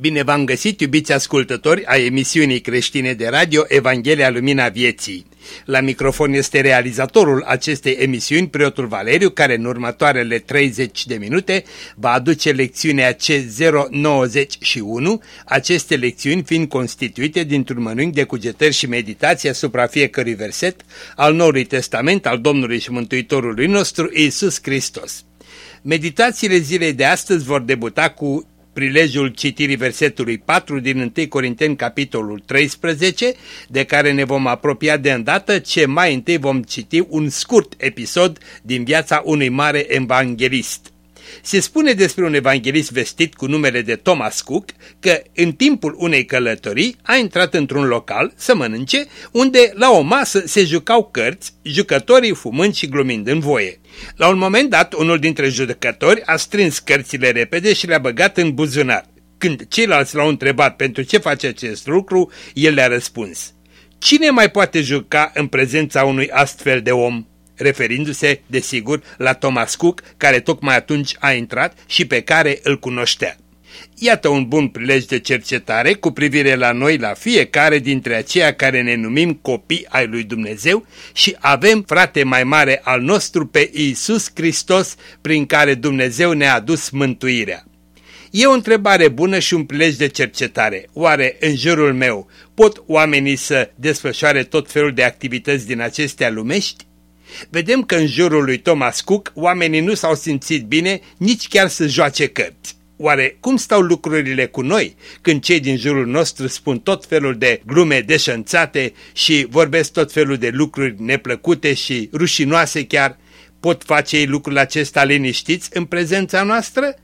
Bine v-am găsit, iubiți ascultători a emisiunii creștine de radio Evanghelia Lumina Vieții. La microfon este realizatorul acestei emisiuni, preotul Valeriu, care în următoarele 30 de minute va aduce lecțiunea C091, aceste lecțiuni fiind constituite dintr-un mănânc de cugetări și meditații asupra fiecărui verset al Noului Testament al Domnului și Mântuitorului nostru, Iisus Hristos. Meditațiile zilei de astăzi vor debuta cu prilejul citirii versetului 4 din 1 Corinteni capitolul 13, de care ne vom apropia de îndată ce mai întâi vom citi un scurt episod din viața unui mare evanghelist. Se spune despre un evanghelist vestit cu numele de Thomas Cook că în timpul unei călătorii a intrat într-un local să mănânce unde la o masă se jucau cărți, jucătorii fumând și glumind în voie. La un moment dat, unul dintre jucători a strâns cărțile repede și le-a băgat în buzunar. Când ceilalți l-au întrebat pentru ce face acest lucru, el le-a răspuns. Cine mai poate juca în prezența unui astfel de om? referindu-se, desigur, la Thomas Cook, care tocmai atunci a intrat și pe care îl cunoștea. Iată un bun prilej de cercetare cu privire la noi, la fiecare dintre aceia care ne numim copii ai lui Dumnezeu și avem frate mai mare al nostru pe Iisus Hristos prin care Dumnezeu ne-a adus mântuirea. E o întrebare bună și un prilej de cercetare. Oare în jurul meu pot oamenii să desfășoare tot felul de activități din acestea lumești? Vedem că în jurul lui Thomas Cook oamenii nu s-au simțit bine nici chiar să joace cărți. Oare cum stau lucrurile cu noi când cei din jurul nostru spun tot felul de glume deșanțate și vorbesc tot felul de lucruri neplăcute și rușinoase chiar? Pot face ei lucrul acesta liniștiți în prezența noastră?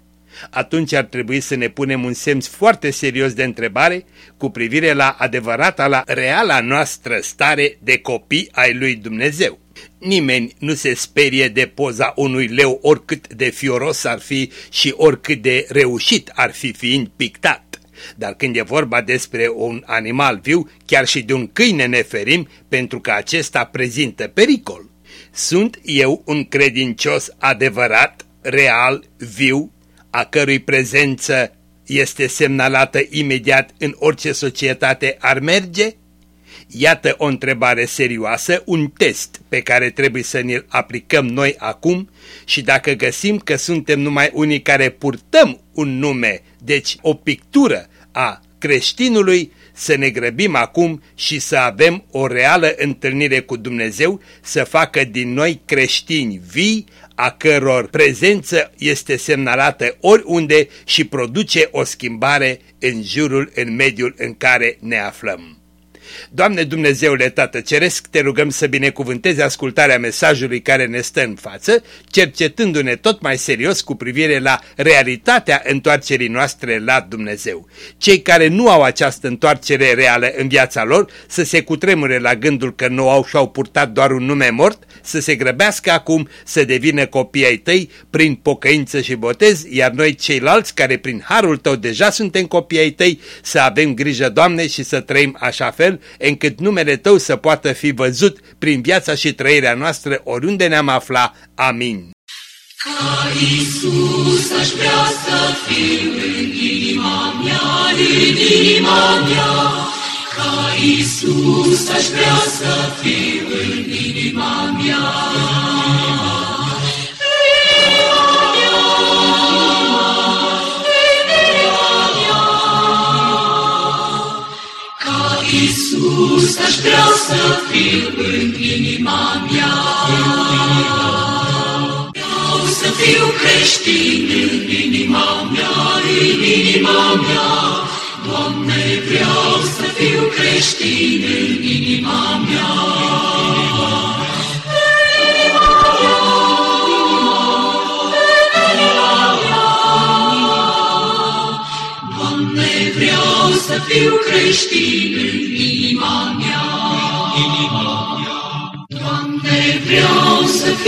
Atunci ar trebui să ne punem un semn foarte serios de întrebare cu privire la adevărata, la reala noastră stare de copii ai lui Dumnezeu. Nimeni nu se sperie de poza unui leu oricât de fioros ar fi și oricât de reușit ar fi fiind pictat. Dar când e vorba despre un animal viu, chiar și de un câine ne ferim pentru că acesta prezintă pericol. Sunt eu un credincios adevărat, real, viu, a cărui prezență este semnalată imediat în orice societate ar merge? Iată o întrebare serioasă, un test pe care trebuie să ne-l aplicăm noi acum și dacă găsim că suntem numai unii care purtăm un nume, deci o pictură a creștinului, să ne grăbim acum și să avem o reală întâlnire cu Dumnezeu, să facă din noi creștini vii, a căror prezență este semnalată oriunde și produce o schimbare în jurul, în mediul în care ne aflăm. Doamne Dumnezeule Tată Ceresc, te rugăm să binecuvântezi ascultarea mesajului care ne stă în față, cercetându-ne tot mai serios cu privire la realitatea întoarcerii noastre la Dumnezeu. Cei care nu au această întoarcere reală în viața lor să se cutremure la gândul că nu au și-au purtat doar un nume mort, să se grăbească acum să devină copii ai tăi prin pocăință și botez, iar noi ceilalți care prin harul tău deja suntem copii ai tăi să avem grijă, Doamne, și să trăim așa fel încât numele Tău să poată fi văzut prin viața și trăirea noastră oriunde ne-am afla. Amin. Ca Iisus aș vrea să fiu în inima mea, în inima mea. Ca Iisus aș vrea să fiu în inima mea. Iisus, că-și vreau să fiu în inima mea. Vreau să fiu creștin în inima mea, în inima mea. Doamne, vreau să fiu creștin în inima mea. Doamne, vreau să fiu creștin în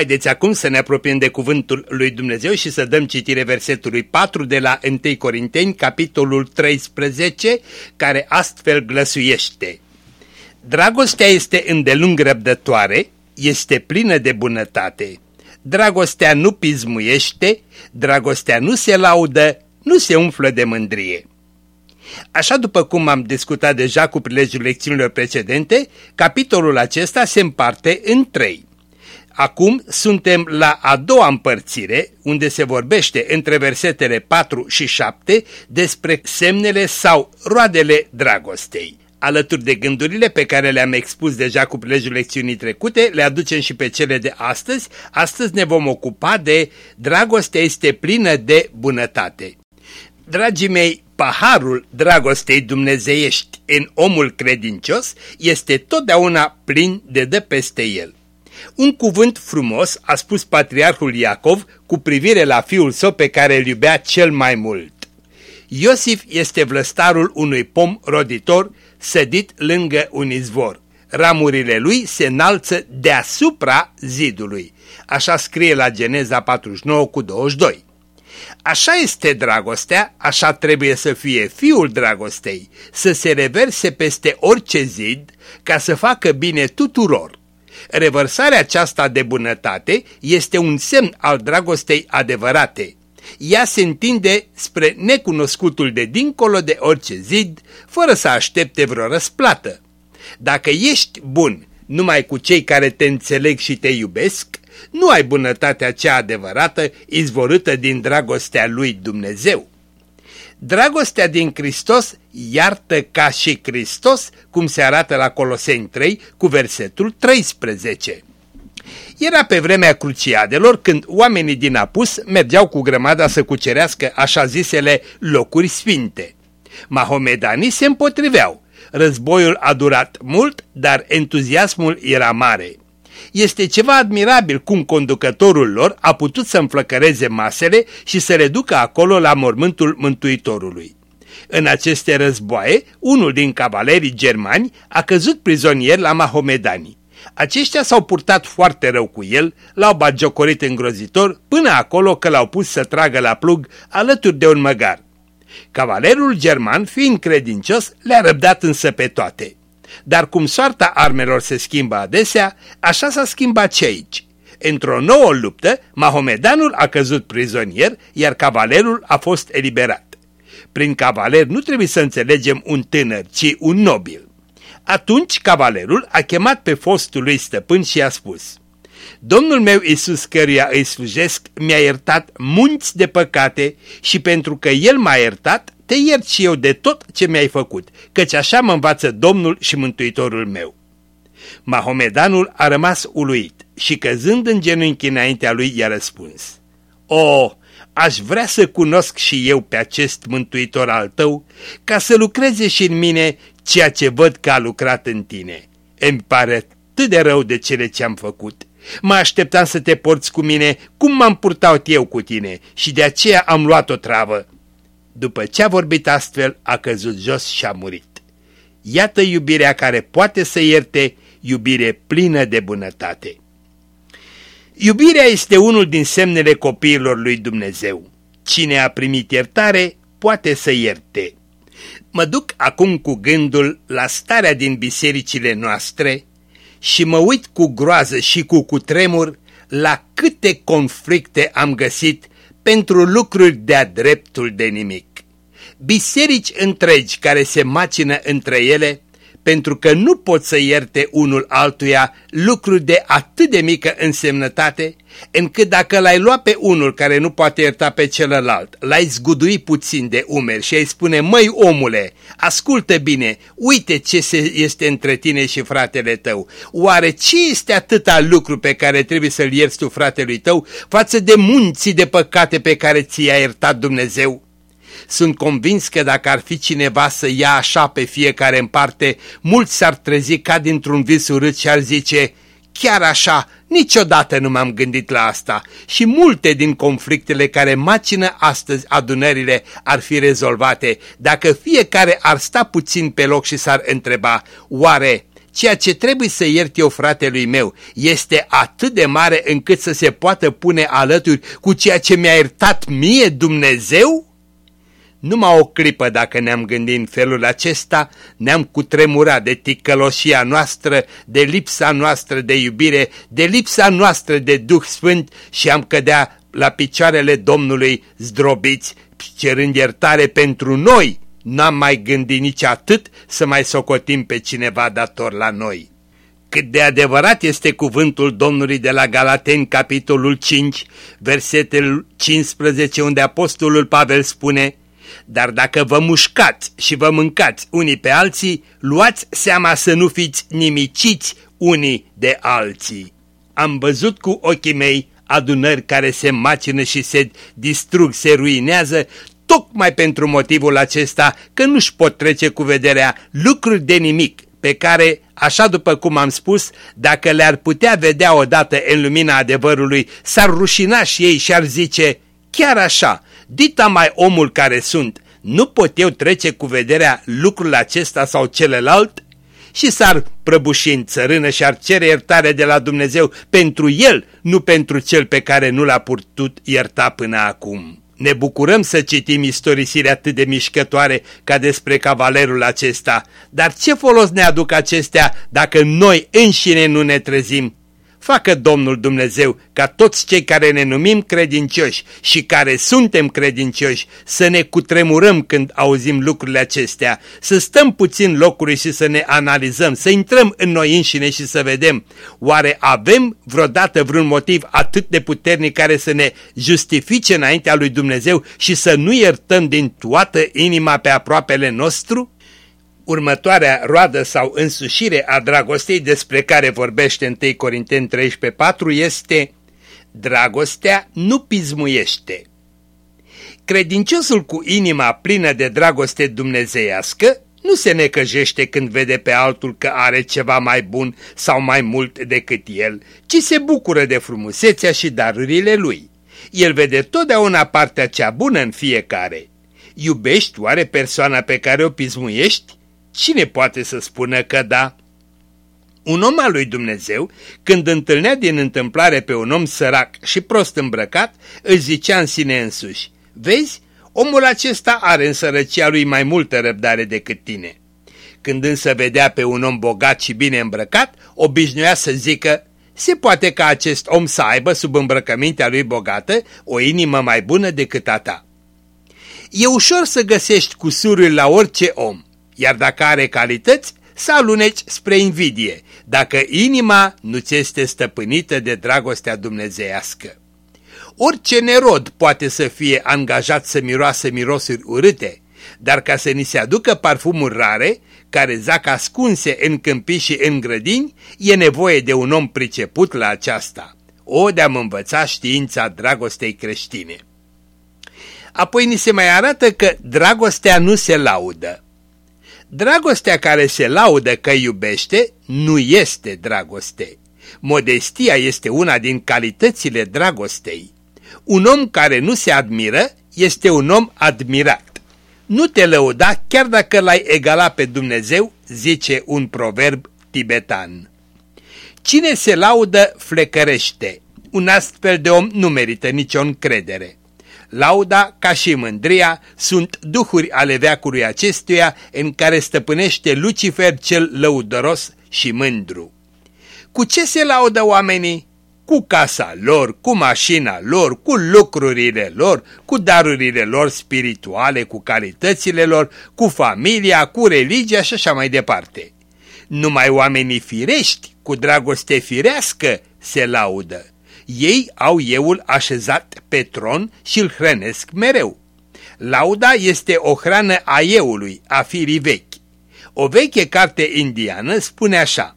Haideți acum să ne apropiem de cuvântul lui Dumnezeu și să dăm citire versetului 4 de la 1 Corinteni, capitolul 13, care astfel glăsuiește. Dragostea este îndelung răbdătoare, este plină de bunătate. Dragostea nu pismuiește, dragostea nu se laudă, nu se umflă de mândrie. Așa după cum am discutat deja cu prilejul lecțiunilor precedente, capitolul acesta se împarte în trei. Acum suntem la a doua împărțire, unde se vorbește între versetele 4 și 7 despre semnele sau roadele dragostei. Alături de gândurile pe care le-am expus deja cu prilejul lecțiunii trecute, le aducem și pe cele de astăzi. Astăzi ne vom ocupa de dragostea este plină de bunătate. Dragii mei, paharul dragostei dumnezeiești în omul credincios este totdeauna plin de dă peste el. Un cuvânt frumos a spus patriarhul Iacov cu privire la fiul său pe care îl iubea cel mai mult. Iosif este vlăstarul unui pom roditor sădit lângă un izvor. Ramurile lui se înalță deasupra zidului. Așa scrie la Geneza 49 cu 22. Așa este dragostea, așa trebuie să fie fiul dragostei, să se reverse peste orice zid ca să facă bine tuturor. Revărsarea aceasta de bunătate este un semn al dragostei adevărate. Ea se întinde spre necunoscutul de dincolo de orice zid, fără să aștepte vreo răsplată. Dacă ești bun numai cu cei care te înțeleg și te iubesc, nu ai bunătatea cea adevărată izvorâtă din dragostea lui Dumnezeu. Dragostea din Hristos iartă ca și Hristos, cum se arată la Coloseni 3 cu versetul 13. Era pe vremea cruciadelor când oamenii din apus mergeau cu grămada să cucerească așa zisele locuri sfinte. Mahomedanii se împotriveau. Războiul a durat mult, dar entuziasmul era mare. Este ceva admirabil cum conducătorul lor a putut să înflăcăreze masele și să reducă acolo la mormântul Mântuitorului. În aceste războaie, unul din cavalerii germani a căzut prizonier la mahomedani. Aceștia s-au purtat foarte rău cu el, l-au bagiocorit îngrozitor, până acolo că l-au pus să tragă la plug alături de un măgar. Cavalerul german, fiind credincios, le-a răbdat însă pe toate. Dar cum soarta armelor se schimbă adesea, așa s-a schimbat și aici. Într-o nouă luptă, Mahomedanul a căzut prizonier, iar cavalerul a fost eliberat. Prin cavaler nu trebuie să înțelegem un tânăr, ci un nobil. Atunci cavalerul a chemat pe fostul lui stăpân și a spus Domnul meu Iisus căruia îi slujesc mi-a iertat munți de păcate și pentru că El m-a iertat, te iert și eu de tot ce mi-ai făcut, căci așa mă învață Domnul și Mântuitorul meu. Mahomedanul a rămas uluit și căzând în genunchi înaintea lui i-a răspuns. O, aș vrea să cunosc și eu pe acest mântuitor al tău, ca să lucreze și în mine ceea ce văd că a lucrat în tine. Îmi pare atât de rău de cele ce am făcut. Mă așteptam să te porți cu mine cum m-am purtat eu cu tine și de aceea am luat o travă. După ce a vorbit astfel, a căzut jos și a murit. Iată iubirea care poate să ierte, iubire plină de bunătate. Iubirea este unul din semnele copiilor lui Dumnezeu. Cine a primit iertare, poate să ierte. Mă duc acum cu gândul la starea din bisericile noastre și mă uit cu groază și cu cutremur la câte conflicte am găsit pentru lucruri de-a dreptul de nimic. Biserici întregi care se macină între ele pentru că nu pot să ierte unul altuia lucruri de atât de mică însemnătate, încât dacă l-ai lua pe unul care nu poate ierta pe celălalt, l-ai zgudui puțin de umeri și ai spune, măi omule, ascultă bine, uite ce se este între tine și fratele tău, oare ce este atâta lucru pe care trebuie să-l ierți tu fratelui tău față de munții de păcate pe care ți-a iertat Dumnezeu? Sunt convins că dacă ar fi cineva să ia așa pe fiecare în parte, mulți s-ar trezi ca dintr-un vis urât și ar zice, chiar așa, niciodată nu m-am gândit la asta și multe din conflictele care macină astăzi adunările ar fi rezolvate dacă fiecare ar sta puțin pe loc și s-ar întreba, oare ceea ce trebuie să iert eu fratelui meu este atât de mare încât să se poată pune alături cu ceea ce mi-a iertat mie Dumnezeu? Numai o clipă dacă ne-am gândit în felul acesta, ne-am cutremurat de ticăloșia noastră, de lipsa noastră de iubire, de lipsa noastră de Duh Sfânt și am cădea la picioarele Domnului zdrobiți, cerând iertare pentru noi. N-am mai gândit nici atât să mai socotim pe cineva dator la noi. Cât de adevărat este cuvântul Domnului de la Galateni, capitolul 5, versetul 15, unde apostolul Pavel spune dar dacă vă mușcați și vă mâncați unii pe alții, luați seama să nu fiți nimiciți unii de alții. Am văzut cu ochii mei adunări care se macină și se distrug, se ruinează, tocmai pentru motivul acesta că nu-și pot trece cu vederea lucruri de nimic pe care, așa după cum am spus, dacă le-ar putea vedea odată în lumina adevărului, s-ar rușina și ei și ar zice, chiar așa, dita mai omul care sunt, nu pot eu trece cu vederea lucrul acesta sau celălalt? Și s-ar prăbuși în țărână și ar cere iertare de la Dumnezeu pentru el, nu pentru cel pe care nu l-a putut ierta până acum. Ne bucurăm să citim istorisiri atât de mișcătoare ca despre cavalerul acesta, dar ce folos ne aduc acestea dacă noi înșine nu ne trezim facă Domnul Dumnezeu ca toți cei care ne numim credincioși și care suntem credincioși să ne cutremurăm când auzim lucrurile acestea, să stăm puțin locuri și să ne analizăm, să intrăm în noi înșine și să vedem, oare avem vreodată vreun motiv atât de puternic care să ne justifice înaintea lui Dumnezeu și să nu iertăm din toată inima pe aproapele nostru? Următoarea roadă sau însușire a dragostei despre care vorbește 1 Corinteni 13.4 este Dragostea nu pismuiește. Credinciosul cu inima plină de dragoste dumnezeiască nu se necăjește când vede pe altul că are ceva mai bun sau mai mult decât el, ci se bucură de frumusețea și darurile lui. El vede totdeauna partea cea bună în fiecare. Iubești oare persoana pe care o pismuiești? Cine poate să spună că da? Un om al lui Dumnezeu, când întâlnea din întâmplare pe un om sărac și prost îmbrăcat, își zicea în sine însuși, Vezi, omul acesta are în sărăcia lui mai multă răbdare decât tine. Când însă vedea pe un om bogat și bine îmbrăcat, obișnuia să zică, se poate ca acest om să aibă sub îmbrăcămintea lui bogată o inimă mai bună decât a ta. E ușor să găsești cusurul la orice om, iar dacă are calități, să aluneci spre invidie, dacă inima nu ți este stăpânită de dragostea dumnezeiască. Orice nerod poate să fie angajat să miroasă mirosuri urâte, dar ca să ni se aducă parfumuri rare, care zac ascunse în câmpii și în grădini, e nevoie de un om priceput la aceasta. O, de-am învățat știința dragostei creștine. Apoi ni se mai arată că dragostea nu se laudă. Dragostea care se laudă că iubește nu este dragoste. Modestia este una din calitățile dragostei. Un om care nu se admiră este un om admirat. Nu te lăuda chiar dacă l-ai egala pe Dumnezeu, zice un proverb tibetan. Cine se laudă flecărește. Un astfel de om nu merită nicio încredere. Lauda, ca și mândria, sunt duhuri ale veacului acestuia în care stăpânește Lucifer cel lăudăros și mândru. Cu ce se laudă oamenii? Cu casa lor, cu mașina lor, cu lucrurile lor, cu darurile lor spirituale, cu calitățile lor, cu familia, cu religia și așa mai departe. Numai oamenii firești, cu dragoste firească, se laudă. Ei au euul așezat pe tron și îl hrănesc mereu. Lauda este o hrană a eului, a firii vechi. O veche carte indiană spune așa,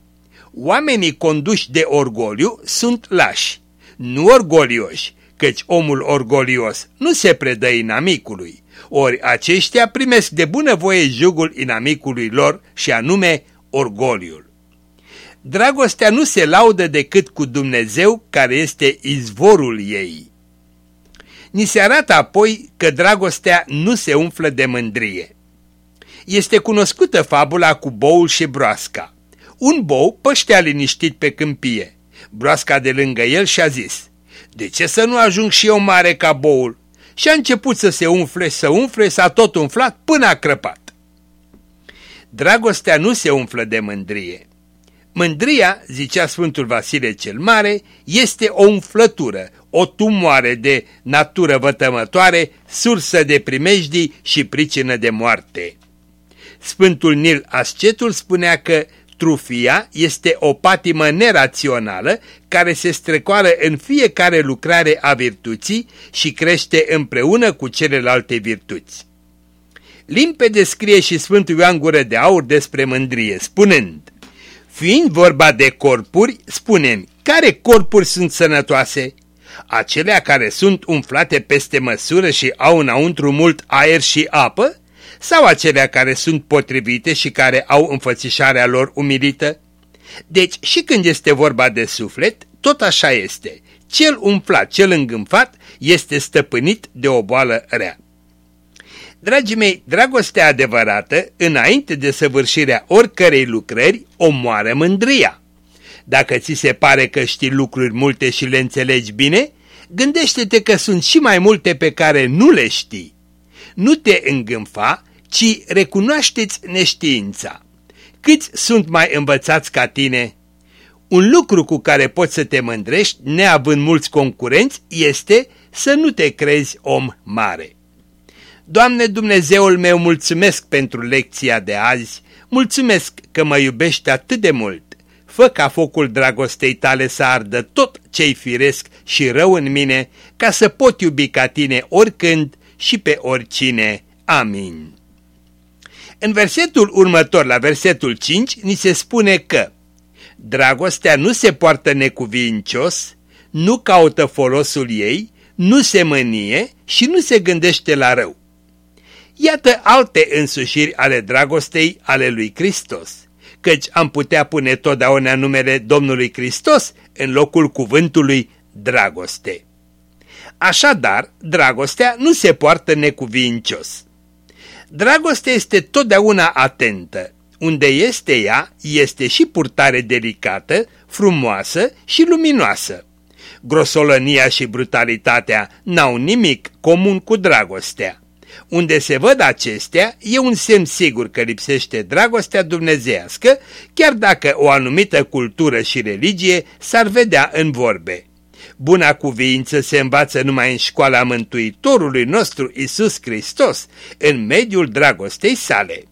Oamenii conduși de orgoliu sunt lași, nu orgolioși, căci omul orgolios nu se predă inamicului, ori aceștia primesc de bunăvoie jugul inamicului lor și anume orgoliul. Dragostea nu se laudă decât cu Dumnezeu care este izvorul ei. Ni se arată apoi că dragostea nu se umflă de mândrie. Este cunoscută fabula cu boul și broasca. Un bou păștea liniștit pe câmpie. Broasca de lângă el și-a zis, De ce să nu ajung și eu mare ca boul? Și a început să se umfle, să umfle, s-a tot umflat până a crăpat. Dragostea nu se umflă de mândrie. Mândria, zicea Sfântul Vasile cel Mare, este o umflătură, o tumoare de natură vătămătoare, sursă de primejdii și pricină de moarte. Sfântul Nil Ascetul spunea că trufia este o patimă nerațională care se strecoară în fiecare lucrare a virtuții și crește împreună cu celelalte virtuți. Limpede scrie și Sfântul Ioan Gură de Aur despre mândrie, spunând Fiind vorba de corpuri, spunem, care corpuri sunt sănătoase? Acelea care sunt umflate peste măsură și au înăuntru mult aer și apă? Sau acelea care sunt potrivite și care au înfățișarea lor umilită? Deci și când este vorba de suflet, tot așa este. Cel umflat, cel îngânfat, este stăpânit de o boală rea. Dragii mei, dragostea adevărată, înainte de săvârșirea oricărei lucrări, omoară mândria. Dacă ți se pare că știi lucruri multe și le înțelegi bine, gândește-te că sunt și mai multe pe care nu le știi. Nu te îngânfa, ci recunoașteți neștiința. Câți sunt mai învățați ca tine? Un lucru cu care poți să te mândrești, neavând mulți concurenți, este să nu te crezi om mare. Doamne Dumnezeul meu, mulțumesc pentru lecția de azi, mulțumesc că mă iubești atât de mult. Fă ca focul dragostei tale să ardă tot ce-i firesc și rău în mine, ca să pot iubi ca tine oricând și pe oricine. Amin. În versetul următor, la versetul 5, ni se spune că Dragostea nu se poartă necuvincios, nu caută folosul ei, nu se mânie și nu se gândește la rău. Iată alte însușiri ale dragostei ale lui Hristos, căci am putea pune totdeauna numele Domnului Hristos în locul cuvântului dragoste. Așadar, dragostea nu se poartă necuvincios. Dragostea este totdeauna atentă. Unde este ea, este și purtare delicată, frumoasă și luminoasă. Grosolănia și brutalitatea n-au nimic comun cu dragostea. Unde se văd acestea, e un semn sigur că lipsește dragostea dumnezească, chiar dacă o anumită cultură și religie s-ar vedea în vorbe. Buna cuviință se învață numai în școala Mântuitorului nostru Isus Hristos, în mediul dragostei sale.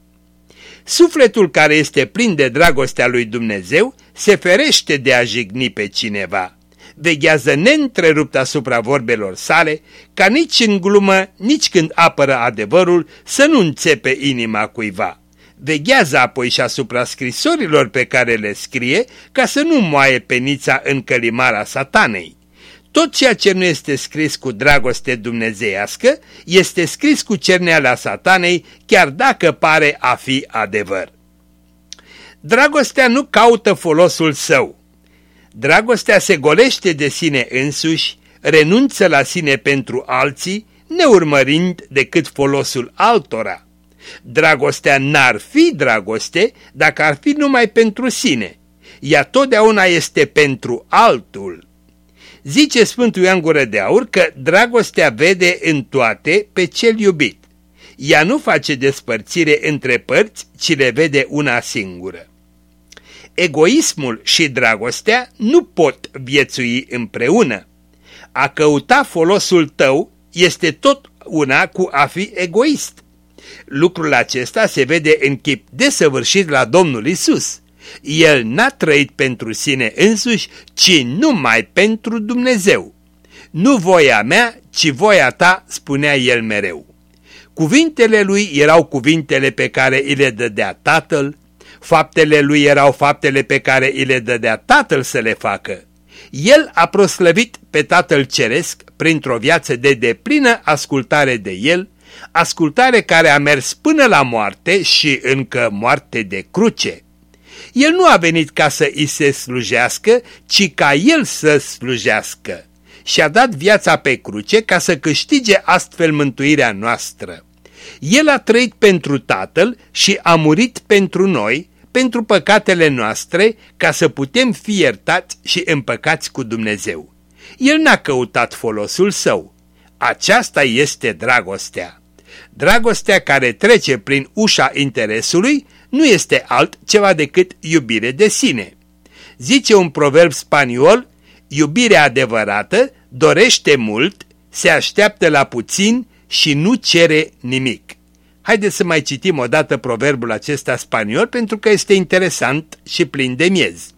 Sufletul care este plin de dragostea lui Dumnezeu se ferește de a jigni pe cineva veghează neîntrerupt asupra vorbelor sale, ca nici în glumă, nici când apără adevărul, să nu înțepe inima cuiva. Veghează apoi și asupra scrisorilor pe care le scrie, ca să nu moaie penița în călimara satanei. Tot ceea ce nu este scris cu dragoste dumnezeiască este scris cu cerneala satanei, chiar dacă pare a fi adevăr. Dragostea nu caută folosul său, Dragostea se golește de sine însuși, renunță la sine pentru alții, neurmărind decât folosul altora. Dragostea n-ar fi dragoste dacă ar fi numai pentru sine. Ea totdeauna este pentru altul. Zice Sfântul Ioan Gură de Aur că dragostea vede în toate pe cel iubit. Ea nu face despărțire între părți, ci le vede una singură egoismul și dragostea nu pot viețui împreună. A căuta folosul tău este tot una cu a fi egoist. Lucrul acesta se vede în chip desăvârșit la Domnul Isus. El n-a trăit pentru sine însuși, ci numai pentru Dumnezeu. Nu voia mea, ci voia ta, spunea el mereu. Cuvintele lui erau cuvintele pe care îi le dădea tatăl, faptele lui erau faptele pe care îi le dădea tatăl să le facă. El a proslăvit pe tatăl ceresc printr-o viață de deplină ascultare de el, ascultare care a mers până la moarte și încă moarte de cruce. El nu a venit ca să îi se slujească, ci ca el să slujească și a dat viața pe cruce ca să câștige astfel mântuirea noastră. El a trăit pentru Tatăl și a murit pentru noi, pentru păcatele noastre, ca să putem fi iertați și împăcați cu Dumnezeu. El n-a căutat folosul său. Aceasta este dragostea. Dragostea care trece prin ușa interesului nu este altceva decât iubire de sine. Zice un proverb spaniol, iubirea adevărată dorește mult, se așteaptă la puțin și nu cere nimic. Haideți să mai citim o dată proverbul acesta spaniol pentru că este interesant și plin de miez.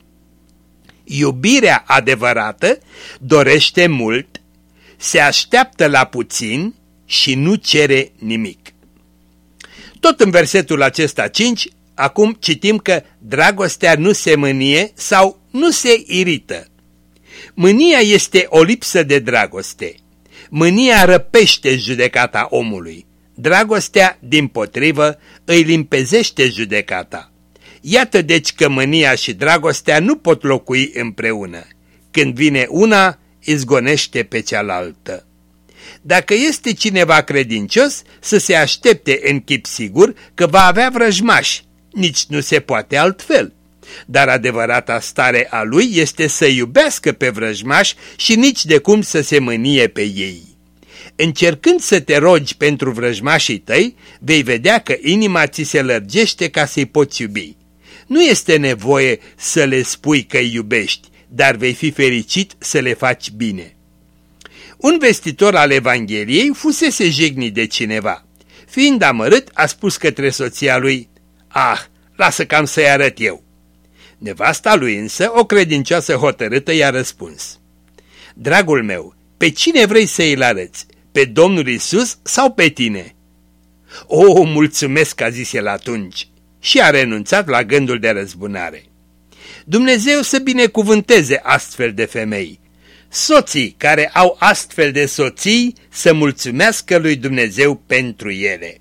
Iubirea adevărată dorește mult, se așteaptă la puțin și nu cere nimic. Tot în versetul acesta 5, acum citim că dragostea nu se mânie sau nu se irită. Mânia este o lipsă de dragoste. Mânia răpește judecata omului. Dragostea, din potrivă, îi limpezește judecata. Iată deci că mânia și dragostea nu pot locui împreună. Când vine una, izgonește pe cealaltă. Dacă este cineva credincios, să se aștepte în chip sigur că va avea vrăjmași. Nici nu se poate altfel. Dar adevărata stare a lui este să iubească pe vrăjmași și nici de cum să se mânie pe ei. Încercând să te rogi pentru vrăjmașii tăi, vei vedea că inima ți se lărgește ca să-i poți iubi. Nu este nevoie să le spui că îi iubești, dar vei fi fericit să le faci bine. Un vestitor al Evangheliei fusese jignit de cineva. Fiind amărât, a spus către soția lui, Ah, lasă cam să-i arăt eu. Nevasta lui însă, o credincioasă hotărâtă, i-a răspuns. Dragul meu, pe cine vrei să îi arăți? Pe Domnul Isus sau pe tine? O, mulțumesc, a zis el atunci și a renunțat la gândul de răzbunare. Dumnezeu să binecuvânteze astfel de femei. Soții care au astfel de soții să mulțumească lui Dumnezeu pentru ele.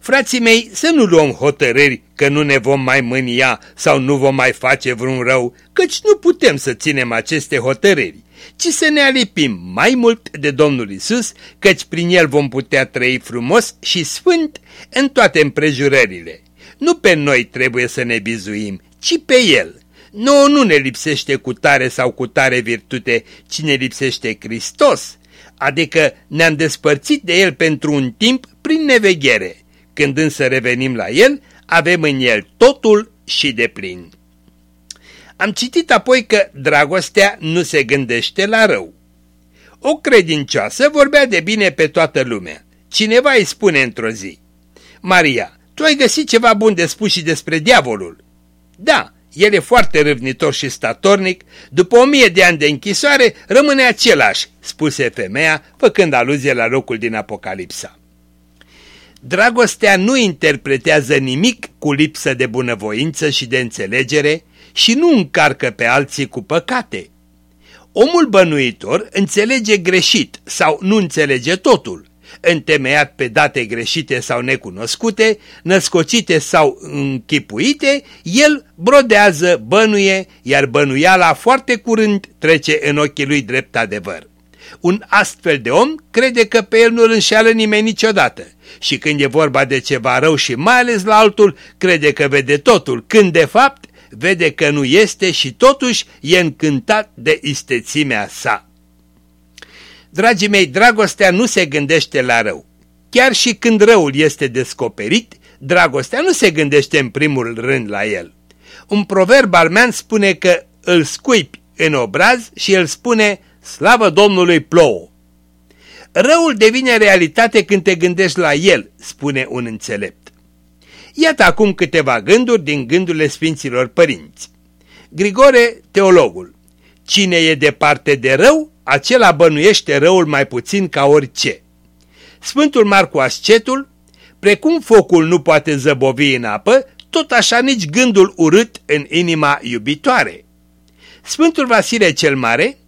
Frații mei, să nu luăm hotărâri că nu ne vom mai mânia sau nu vom mai face vreun rău, căci nu putem să ținem aceste hotărâri, ci să ne alipim mai mult de Domnul Isus, căci prin El vom putea trăi frumos și sfânt în toate împrejurările. Nu pe noi trebuie să ne bizuim, ci pe El. Nu, nu ne lipsește cu tare sau cu tare virtute, ci ne lipsește Hristos, adică ne-am despărțit de El pentru un timp prin neveghere când însă revenim la el, avem în el totul și de plin. Am citit apoi că dragostea nu se gândește la rău. O credincioasă vorbea de bine pe toată lumea. Cineva îi spune într-o zi, Maria, tu ai găsit ceva bun de spus și despre diavolul. Da, el e foarte râvnitor și statornic, după o mie de ani de închisoare rămâne același, spuse femeia, făcând aluzie la locul din Apocalipsa. Dragostea nu interpretează nimic cu lipsă de bunăvoință și de înțelegere și nu încarcă pe alții cu păcate. Omul bănuitor înțelege greșit sau nu înțelege totul, întemeiat pe date greșite sau necunoscute, născocite sau închipuite, el brodează, bănuie, iar bănuiala foarte curând trece în ochii lui drept adevăr. Un astfel de om crede că pe el nu-l înșeală nimeni niciodată și când e vorba de ceva rău și mai ales la altul, crede că vede totul, când de fapt vede că nu este și totuși e încântat de istețimea sa. Dragii mei, dragostea nu se gândește la rău. Chiar și când răul este descoperit, dragostea nu se gândește în primul rând la el. Un proverb armean spune că îl scuipi în obraz și el spune Slavă Domnului plouă! Răul devine realitate când te gândești la el, spune un înțelept. Iată acum câteva gânduri din gândurile Sfinților Părinți. Grigore, teologul. Cine e departe de rău, acela bănuiește răul mai puțin ca orice. Sfântul Marcu Ascetul, precum focul nu poate zăbovi în apă, tot așa nici gândul urât în inima iubitoare. Sfântul Vasile cel Mare,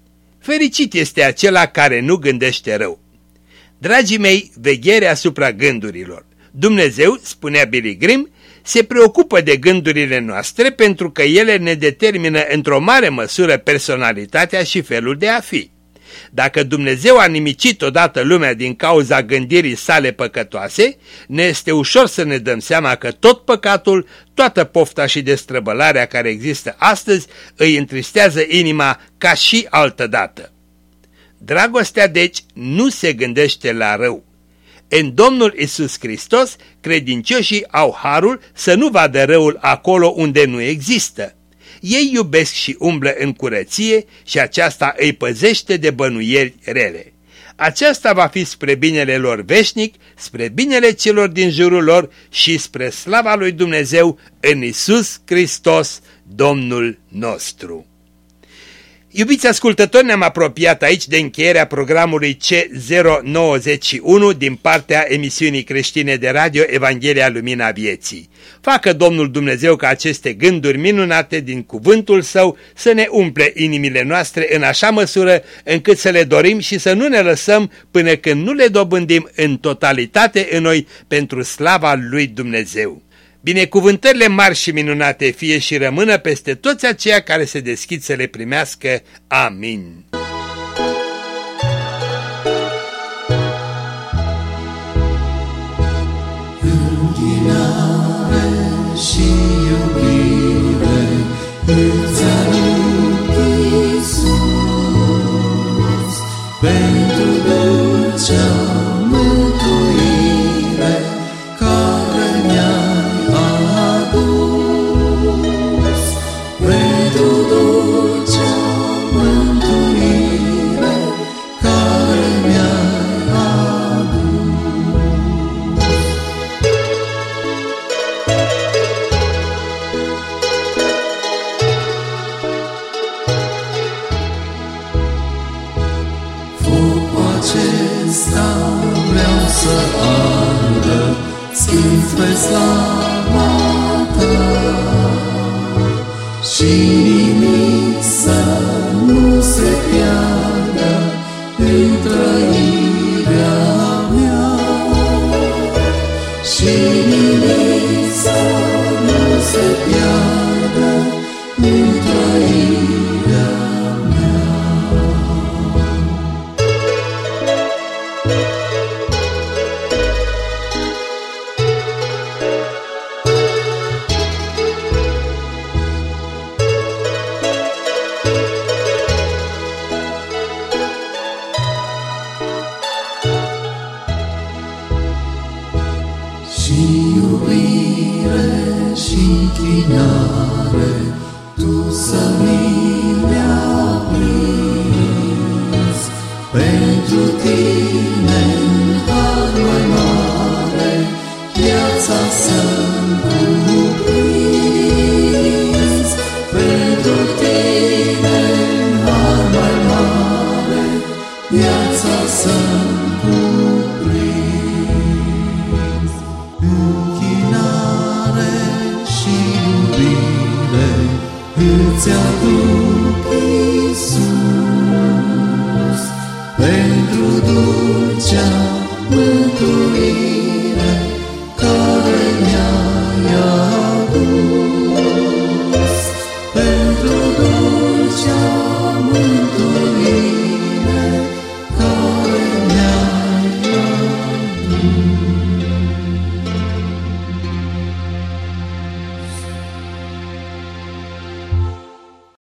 fericit este acela care nu gândește rău. Dragii mei, veghere asupra gândurilor. Dumnezeu, spunea Billy Grimm, se preocupă de gândurile noastre pentru că ele ne determină într-o mare măsură personalitatea și felul de a fi. Dacă Dumnezeu a nimicit odată lumea din cauza gândirii sale păcătoase, ne este ușor să ne dăm seama că tot păcatul, toată pofta și destrăbălarea care există astăzi îi întristează inima ca și altădată. Dragostea, deci, nu se gândește la rău. În Domnul Isus Hristos, credincioșii au harul să nu vadă răul acolo unde nu există. Ei iubesc și umblă în curăție și aceasta îi păzește de bănuieri rele. Aceasta va fi spre binele lor veșnic, spre binele celor din jurul lor și spre slava lui Dumnezeu în Isus Hristos, Domnul nostru. Iubiți ascultători, ne-am apropiat aici de încheierea programului C091 din partea emisiunii creștine de radio Evanghelia Lumina Vieții. Facă Domnul Dumnezeu ca aceste gânduri minunate din cuvântul Său să ne umple inimile noastre în așa măsură încât să le dorim și să nu ne lăsăm până când nu le dobândim în totalitate în noi pentru slava lui Dumnezeu. Binecuvântările mari și minunate fie și rămână peste toți aceia care se deschid să le primească. Amin. Pe slava ta. Și